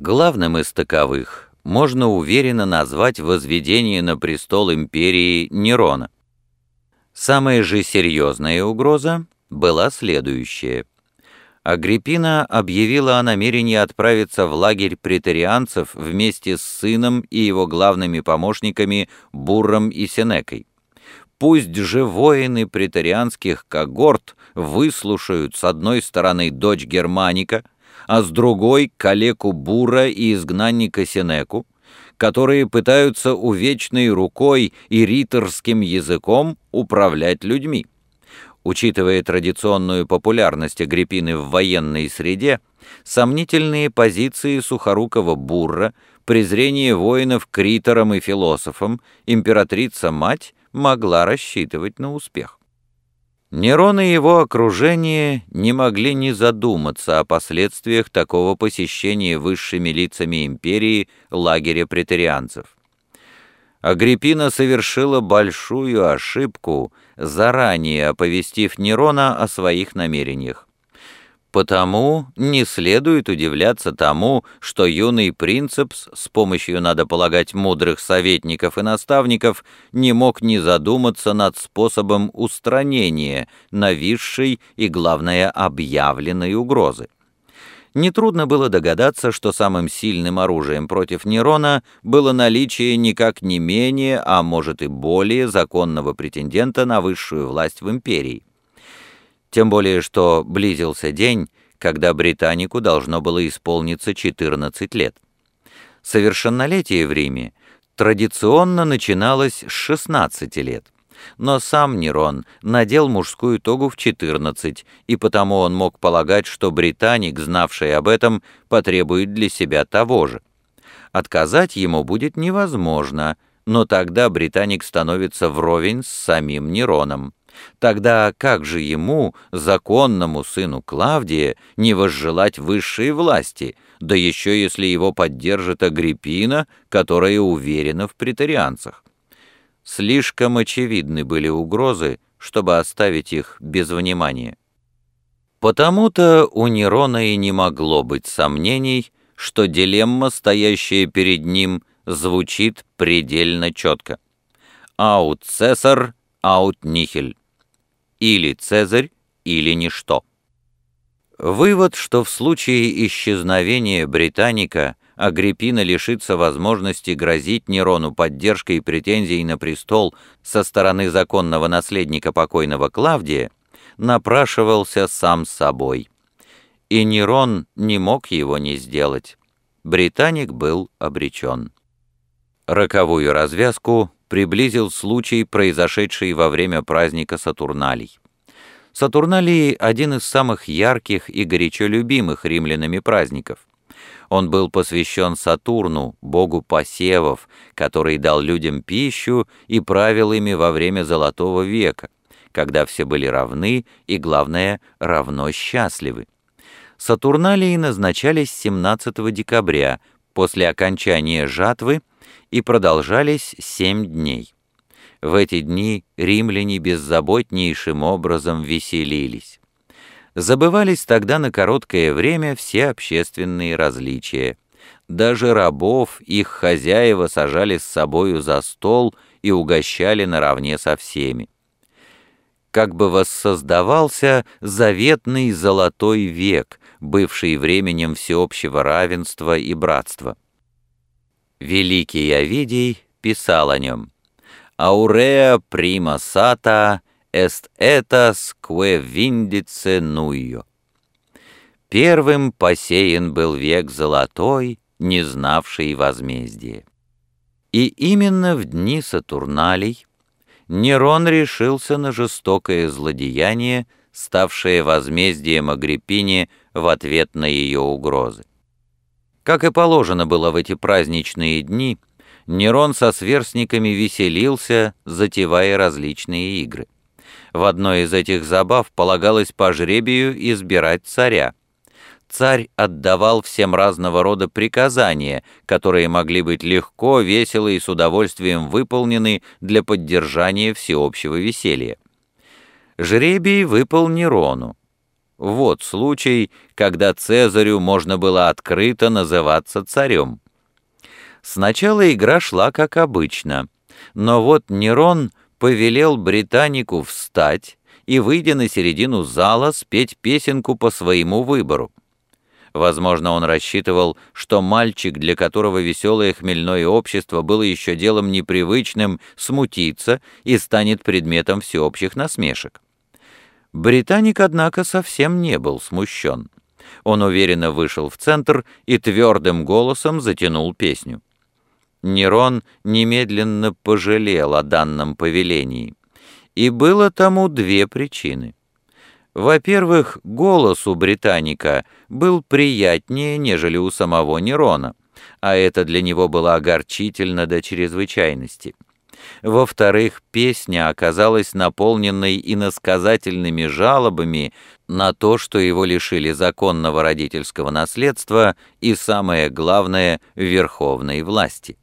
Главным из таковых можно уверенно назвать возведение на престол империи Нерона. Самая же серьезная угроза была следующая. Агриппина объявила о намерении отправиться в лагерь претарианцев вместе с сыном и его главными помощниками Бурром и Сенекой. Пусть же воины претарианских когорт выслушают с одной стороны дочь Германика, а с другой — калеку Бура и изгнанника Сенеку, которые пытаются увечной рукой и риторским языком управлять людьми. Учитывая традиционную популярность Агриппины в военной среде, сомнительные позиции Сухорукова Бурра, презрение воинов к риторам и философам, императрица-мать могла рассчитывать на успех. Нерон и его окружение не могли не задуматься о последствиях такого посещения высшими лицами империи лагеря претарианцев. Агриппина совершила большую ошибку, заранее оповестив Нерона о своих намерениях. Потому не следует удивляться тому, что юный принцепс с помощью, надо полагать, мудрых советников и наставников не мог не задуматься над способом устранения нависшей и, главное, объявленной угрозы. Нетрудно было догадаться, что самым сильным оружием против Нерона было наличие никак не менее, а может и более законного претендента на высшую власть в империи. Тем более, что близился день, когда британику должно было исполниться 14 лет. Совершеннолетие в Риме традиционно начиналось с 16 лет, но сам Нерон надел мужскую тогу в 14, и потому он мог полагать, что британик, знавший об этом, потребует для себя того же. Отказать ему будет невозможно, но тогда британик становится вровень с самим Нероном. Тогда как же ему, законному сыну Клавдия, не возжелать высшей власти, да еще если его поддержит Агриппина, которая уверена в претарианцах? Слишком очевидны были угрозы, чтобы оставить их без внимания. Потому-то у Нерона и не могло быть сомнений, что дилемма, стоящая перед ним, звучит предельно четко. «Аут Цесар, аут Нихель» или Цезарь, или ничто. Вывод, что в случае исчезновения британика Агриппина лишится возможности грозить Нерону поддержкой и претензией на престол со стороны законного наследника покойного Клавдия, напрашивался сам собой. И Нерон не мог его не сделать. Британик был обречен. Роковую развязку приблизил случай, произошедший во время праздника Сатурналий. Сатурналий – один из самых ярких и горячо любимых римлянами праздников. Он был посвящен Сатурну, богу посевов, который дал людям пищу и правил ими во время Золотого века, когда все были равны и, главное, равно счастливы. Сатурналии назначались 17 декабря, после окончания жатвы – и продолжались семь дней. В эти дни римляне беззаботнейшим образом веселились. Забывались тогда на короткое время все общественные различия. Даже рабов их хозяева сажали с собою за стол и угощали наравне со всеми. Как бы воссоздавался заветный золотой век, бывший временем всеобщего равенства и братства. Великий Овидий писал о нем. «Ауреа прима сата эст этас кве виндице нуйо». Первым посеян был век золотой, не знавший возмездия. И именно в дни Сатурналей Нерон решился на жестокое злодеяние, ставшее возмездием Агриппине в ответ на ее угрозы. Как и положено было в эти праздничные дни, Нерон со сверстниками веселился, затевая различные игры. В одной из этих забав полагалось по жребию избирать царя. Царь отдавал всем разного рода приказания, которые могли быть легко, весело и с удовольствием выполнены для поддержания всеобщего веселья. Жребий выпал Нерону. Вот случай, когда Цезарю можно было открыто называться царем. Сначала игра шла как обычно, но вот Нерон повелел британику встать и, выйдя на середину зала, спеть песенку по своему выбору. Возможно, он рассчитывал, что мальчик, для которого веселое хмельное общество было еще делом непривычным, смутится и станет предметом всеобщих насмешек. Британик, однако, совсем не был смущен. Он уверенно вышел в центр и твердым голосом затянул песню. Нерон немедленно пожалел о данном повелении. И было тому две причины. Во-первых, голос у британика был приятнее, нежели у самого Нерона, а это для него было огорчительно до чрезвычайности. Во-вторых, песня оказалась наполненной иносказательными жалобами на то, что его лишили законного родительского наследства и, самое главное, верховной власти.